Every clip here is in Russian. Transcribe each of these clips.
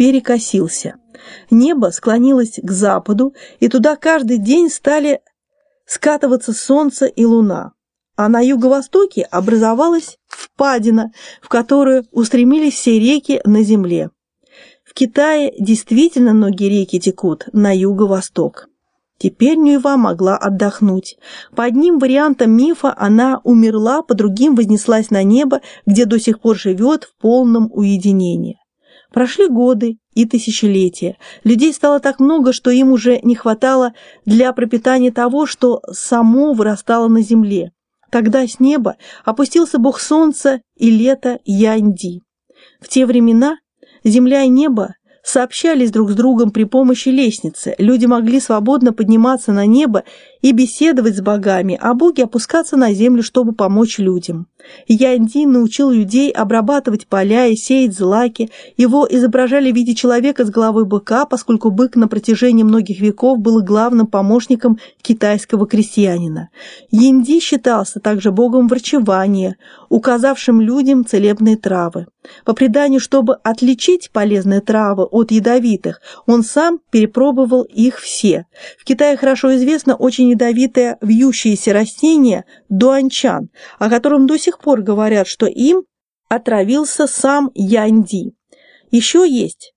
перекосился. Небо склонилось к западу, и туда каждый день стали скатываться солнце и луна. А на юго-востоке образовалась впадина, в которую устремились все реки на земле. В Китае действительно многие реки текут на юго-восток. Теперь Нюева могла отдохнуть. По одним вариантам мифа она умерла, по другим вознеслась на небо, где до сих пор живет в полном уединении. Прошли годы и тысячелетия. Людей стало так много, что им уже не хватало для пропитания того, что само вырастало на земле. Тогда с неба опустился бог солнца и лето Янди. В те времена земля и небо сообщались друг с другом при помощи лестницы. Люди могли свободно подниматься на небо и беседовать с богами, а боги опускаться на землю, чтобы помочь людям. Янди научил людей обрабатывать поля и сеять злаки. Его изображали в виде человека с головой быка, поскольку бык на протяжении многих веков был главным помощником китайского крестьянина. Янди считался также богом врачевания, указавшим людям целебные травы. По преданию, чтобы отличить полезные травы от ядовитых, он сам перепробовал их все. В Китае хорошо известно очень ядовитое вьющееся растение дуанчан, о котором до сих пор говорят, что им отравился сам Янди. Еще есть.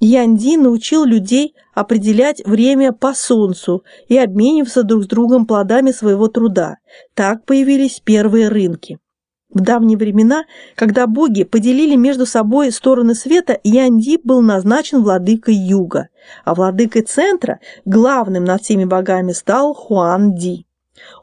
Янди научил людей определять время по солнцу и обмениваться друг с другом плодами своего труда. Так появились первые рынки. В давние времена, когда боги поделили между собой стороны света, Янди был назначен владыкой юга, а владыкой центра, главным над всеми богами, стал Хуан-Ди.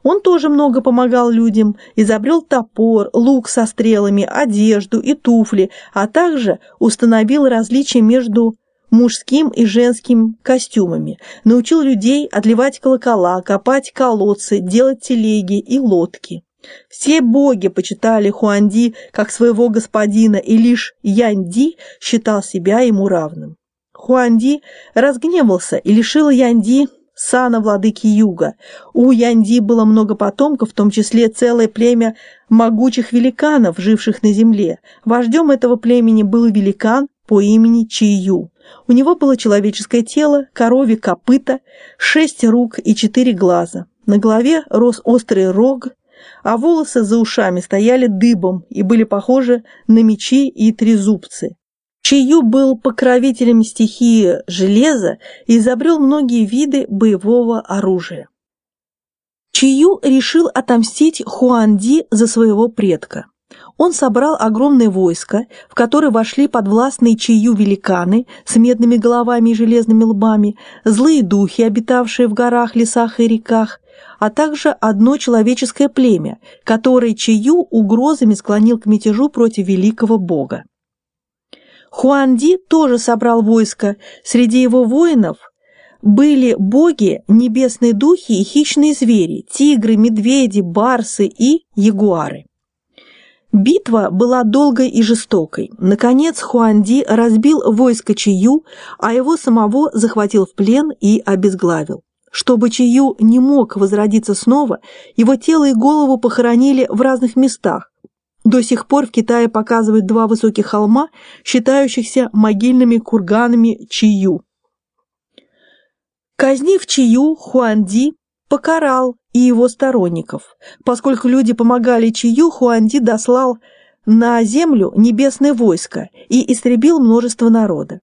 Он тоже много помогал людям, изобрел топор, лук со стрелами, одежду и туфли, а также установил различия между мужским и женским костюмами, научил людей отливать колокола, копать колодцы, делать телеги и лодки. Все боги почитали Хуанди как своего господина, и лишь Янди считал себя ему равным. Хуанди разгневался и лишил Янди сана владыки юга. У Янди было много потомков, в том числе целое племя могучих великанов, живших на земле. Вождем этого племени был великан по имени Чию. У него было человеческое тело, коровье копыта, шесть рук и четыре глаза. На голове рос острый рог, а волосы за ушами стояли дыбом и были похожи на мечи и трезубцы. Чию был покровителем стихии железа и изобрел многие виды боевого оружия. Чию решил отомстить Хуанди за своего предка. Он собрал огромное войско, в которое вошли подвластные Чию великаны с медными головами и железными лбами, злые духи, обитавшие в горах, лесах и реках, а также одно человеческое племя, которое Чию угрозами склонил к мятежу против великого бога. Хуанди тоже собрал войско, среди его воинов были боги, небесные духи и хищные звери, тигры, медведи, барсы и ягуары. Битва была долгой и жестокой. Наконец Хуанди разбил войско Чию, а его самого захватил в плен и обезглавил. Чтобы Чию не мог возродиться снова, его тело и голову похоронили в разных местах. До сих пор в Китае показывают два высоких холма, считающихся могильными курганами Чию. Казнив Чию, Хуанди покарал и его сторонников. Поскольку люди помогали Чию, Хуанди дослал на землю небесное войско и истребил множество народа.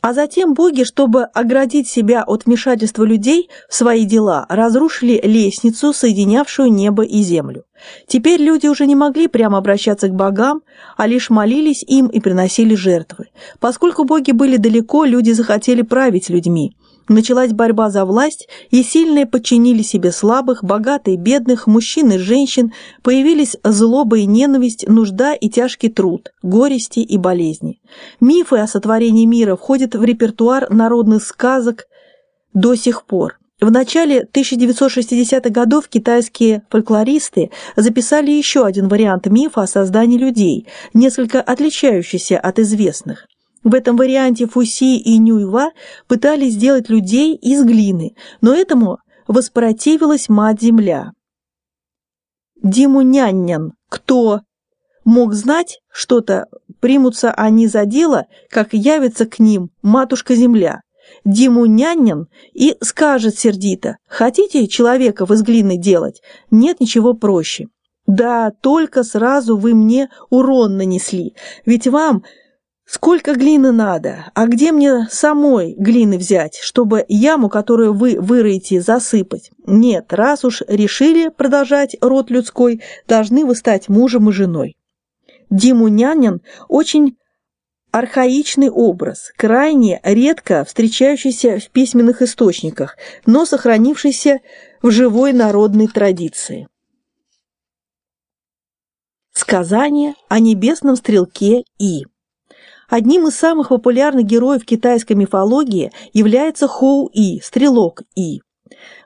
А затем боги, чтобы оградить себя от вмешательства людей в свои дела, разрушили лестницу, соединявшую небо и землю. Теперь люди уже не могли прямо обращаться к богам, а лишь молились им и приносили жертвы. Поскольку боги были далеко, люди захотели править людьми. Началась борьба за власть, и сильные подчинили себе слабых, богатые, бедных, мужчин и женщин, появились злоба и ненависть, нужда и тяжкий труд, горести и болезни. Мифы о сотворении мира входят в репертуар народных сказок до сих пор. В начале 1960-х годов китайские фольклористы записали еще один вариант мифа о создании людей, несколько отличающийся от известных. В этом варианте Фуси и Нюйва пытались сделать людей из глины, но этому воспротивилась мать-земля. Димуняннян, кто мог знать что-то примутся они за дело, как явится к ним матушка-земля, Диму и скажет сердито, хотите человеков из глины делать? Нет ничего проще. Да, только сразу вы мне урон нанесли, ведь вам сколько глины надо, а где мне самой глины взять, чтобы яму, которую вы выроете, засыпать? Нет, раз уж решили продолжать род людской, должны вы стать мужем и женой. Диму нянин очень архаичный образ, крайне редко встречающийся в письменных источниках, но сохранившийся в живой народной традиции. Сказание о небесном стрелке И. Одним из самых популярных героев китайской мифологии является Хоу-И, стрелок И.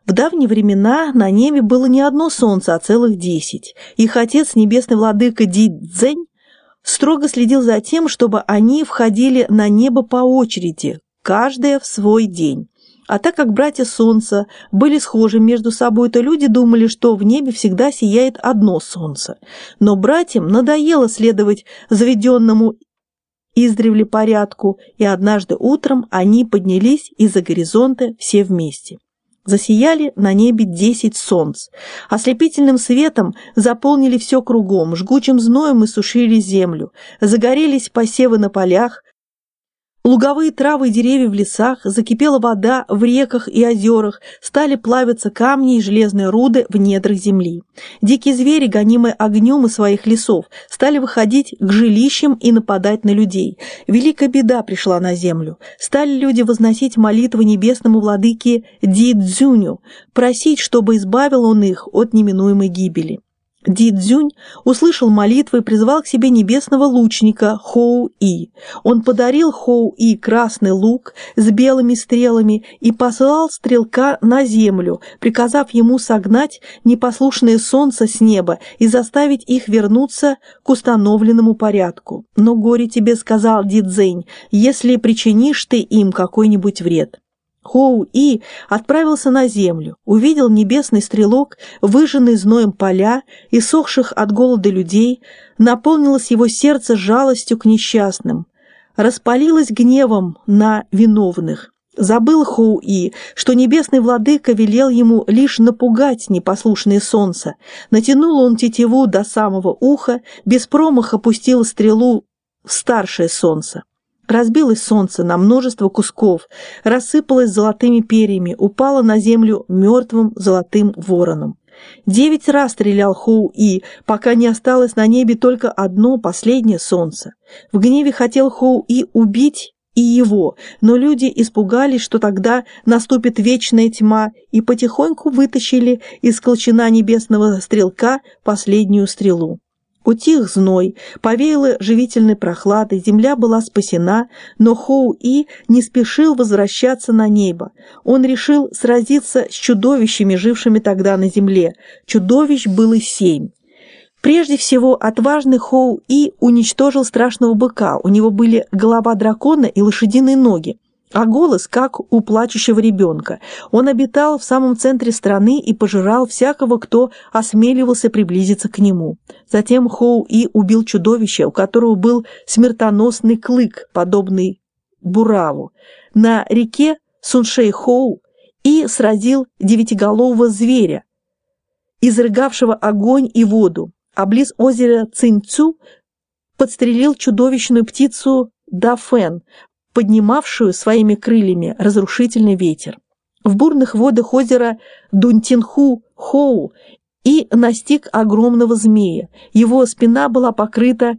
В давние времена на небе было не одно солнце, а целых десять. Их отец, небесный владыка Ди Цзэнь, строго следил за тем, чтобы они входили на небо по очереди, каждая в свой день. А так как братья Солнца были схожи между собой, то люди думали, что в небе всегда сияет одно солнце. Но братьям надоело следовать заведенному издревле порядку, и однажды утром они поднялись из-за горизонта все вместе. Засияли на небе десять солнц. Ослепительным светом заполнили все кругом, жгучим зноем и сушили землю. Загорелись посевы на полях, Луговые травы и деревья в лесах, закипела вода в реках и озерах, стали плавиться камни и железные руды в недрах земли. Дикие звери, гонимые огнем из своих лесов, стали выходить к жилищам и нападать на людей. Великая беда пришла на землю. Стали люди возносить молитвы небесному владыке Дидзюню, просить, чтобы избавил он их от неминуемой гибели. Ди Цзюнь услышал молитвы и призвал к себе небесного лучника Хоу-И. Он подарил Хоу-И красный лук с белыми стрелами и послал стрелка на землю, приказав ему согнать непослушное солнце с неба и заставить их вернуться к установленному порядку. «Но горе тебе, — сказал Ди Цзэнь, — если причинишь ты им какой-нибудь вред». Хоу-И отправился на землю, увидел небесный стрелок, выжженный зноем поля и сохших от голода людей, наполнилось его сердце жалостью к несчастным, распалилось гневом на виновных. Забыл Хоу-И, что небесный владыка велел ему лишь напугать непослушное солнце. Натянул он тетиву до самого уха, без промаха пустил стрелу в старшее солнце. Разбилось солнце на множество кусков, рассыпалось золотыми перьями, упало на землю мертвым золотым вороном. Девять раз стрелял Хоу-И, пока не осталось на небе только одно последнее солнце. В гневе хотел Хоу-И убить и его, но люди испугались, что тогда наступит вечная тьма, и потихоньку вытащили из колчана небесного стрелка последнюю стрелу. Утих зной, повеяло живительной прохладой, земля была спасена, но Хоу-И не спешил возвращаться на небо. Он решил сразиться с чудовищами, жившими тогда на земле. Чудовищ было семь. Прежде всего, отважный Хоу-И уничтожил страшного быка, у него были голова дракона и лошадиные ноги а голос, как у плачущего ребенка. Он обитал в самом центре страны и пожирал всякого, кто осмеливался приблизиться к нему. Затем Хоу-И убил чудовище, у которого был смертоносный клык, подобный бураву, на реке Суншей-Хоу и сразил девятиголового зверя, изрыгавшего огонь и воду, а близ озера Цинцю подстрелил чудовищную птицу Дафен, поднимавшую своими крыльями разрушительный ветер. В бурных водах озера Дунтинху-Хоу и настиг огромного змея. Его спина была покрыта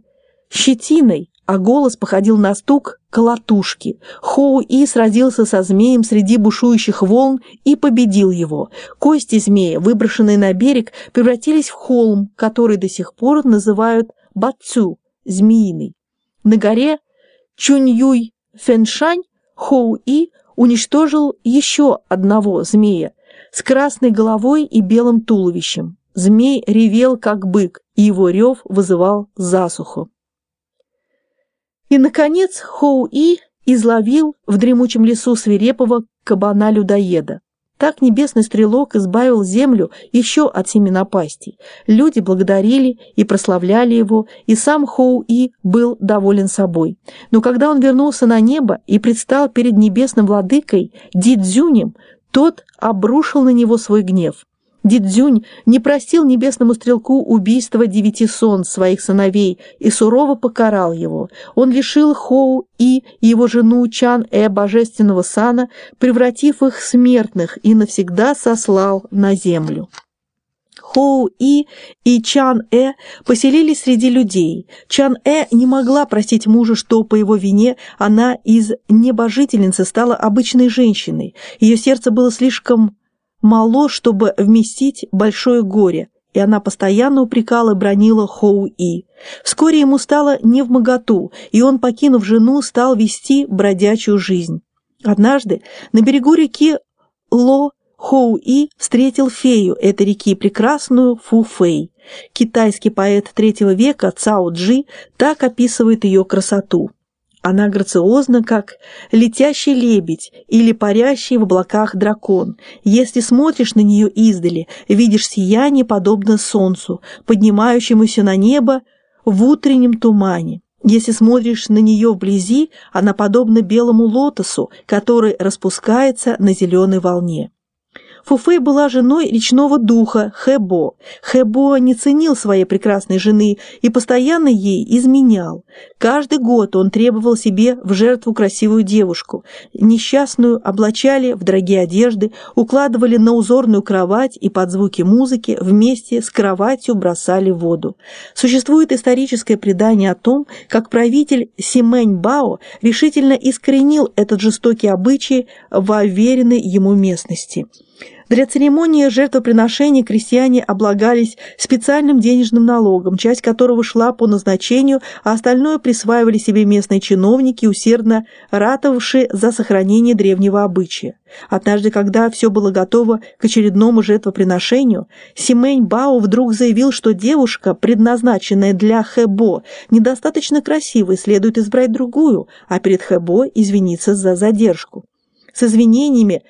щетиной, а голос походил на стук колотушки. Хоу-И сразился со змеем среди бушующих волн и победил его. Кости змея, выброшенные на берег, превратились в холм, который до сих пор называют Бацю, змеиный. На горе Чуньюй Фэншань Хоу-И уничтожил еще одного змея с красной головой и белым туловищем. Змей ревел, как бык, и его рев вызывал засуху. И, наконец, Хоу-И изловил в дремучем лесу свирепого кабана-людоеда. Так небесный стрелок избавил землю еще от семи напастей. Люди благодарили и прославляли его, и сам Хоу-И был доволен собой. Но когда он вернулся на небо и предстал перед небесным владыкой Дидзюнем, тот обрушил на него свой гнев. Дидзюнь не простил небесному стрелку убийства девяти сон своих сыновей и сурово покарал его. Он лишил Хоу и его жену Чан Э божественного сана, превратив их смертных и навсегда сослал на землю. Хоу И и Чан Э поселились среди людей. Чан Э не могла простить мужа, что по его вине она из небожительницы стала обычной женщиной. Ее сердце было слишком мало, чтобы вместить большое горе, и она постоянно упрекала и бронила Хоу-И. Вскоре ему стало невмоготу, и он, покинув жену, стал вести бродячую жизнь. Однажды на берегу реки Ло Хоу-И встретил фею этой реки, прекрасную Фу Фэй. Китайский поэт третьего века Цао Джи так описывает ее красоту. Она грациозна, как летящий лебедь или парящий в облаках дракон. Если смотришь на нее издали, видишь сияние, подобно солнцу, поднимающемуся на небо в утреннем тумане. Если смотришь на нее вблизи, она подобна белому лотосу, который распускается на зеленой волне. Фуфей была женой речного духа Хэбо. Хэбо не ценил своей прекрасной жены и постоянно ей изменял. Каждый год он требовал себе в жертву красивую девушку. Несчастную облачали в дорогие одежды, укладывали на узорную кровать и под звуки музыки вместе с кроватью бросали в воду. Существует историческое предание о том, как правитель Симэнь Бао решительно искоренил этот жестокий обычай в уверенной ему местности. Для церемонии жертвоприношений крестьяне облагались специальным денежным налогом, часть которого шла по назначению, а остальное присваивали себе местные чиновники, усердно ратовавшие за сохранение древнего обычая. Однажды, когда все было готово к очередному жертвоприношению, Симэнь Бао вдруг заявил, что девушка, предназначенная для Хэбо, недостаточно красивой, следует избрать другую, а перед Хэбо извиниться за задержку. С извинениями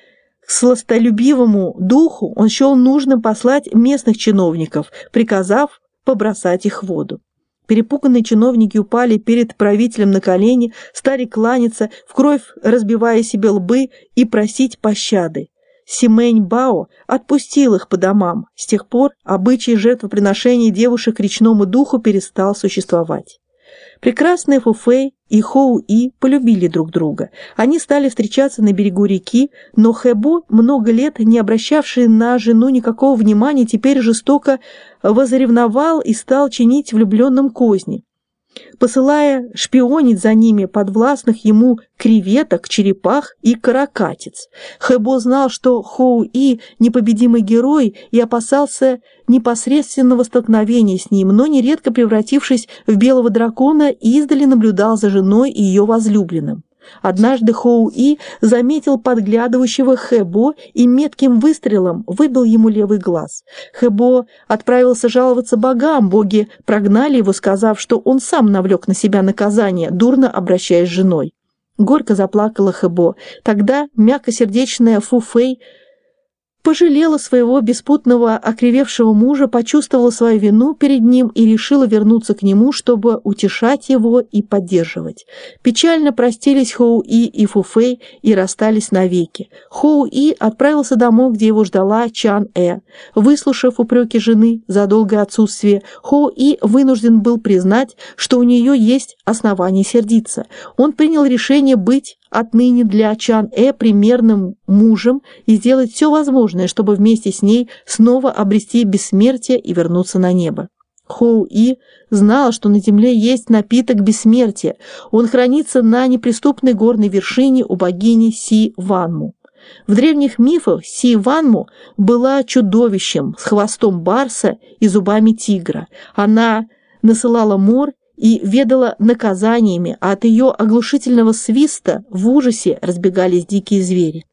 сластолюбивому духу он счел нужным послать местных чиновников, приказав побросать их в воду. Перепуганные чиновники упали перед правителем на колени, стали кланяться, в кровь разбивая себе лбы и просить пощады. Симэнь Бао отпустил их по домам. С тех пор обычай жертвоприношения девушек речному духу перестал существовать. Прекрасная Фуфэй и Хоу-И полюбили друг друга. Они стали встречаться на берегу реки, но Хэбо, много лет не обращавший на жену никакого внимания, теперь жестоко возревновал и стал чинить влюбленным козни посылая шпионить за ними подвластных ему креветок, черепах и каракатиц. Хэбо знал, что Хоу-И – непобедимый герой и опасался непосредственного столкновения с ним, но нередко превратившись в белого дракона, издали наблюдал за женой и ее возлюбленным. Однажды Хоу-И заметил подглядывающего Хэбо и метким выстрелом выбил ему левый глаз. Хэбо отправился жаловаться богам, боги прогнали его, сказав, что он сам навлек на себя наказание, дурно обращаясь с женой. Горько заплакала Хэбо. Тогда мягкосердечная Фуфэй пожалела своего беспутного окривевшего мужа, почувствовала свою вину перед ним и решила вернуться к нему, чтобы утешать его и поддерживать. Печально простились Хоу-И и Фуфэй и расстались навеки. Хоу-И отправился домой, где его ждала Чан-Э. Выслушав упреки жены за долгое отсутствие, Хоу-И вынужден был признать, что у нее есть основания сердиться. Он принял решение быть отныне для Чан-Э примерным мужем и сделать все возможное, чтобы вместе с ней снова обрести бессмертие и вернуться на небо. Хоу-И знал, что на земле есть напиток бессмертия. Он хранится на неприступной горной вершине у богини Си-Ванму. В древних мифах Си-Ванму была чудовищем с хвостом барса и зубами тигра. Она насылала мор и ведала наказаниями, а от ее оглушительного свиста в ужасе разбегались дикие звери.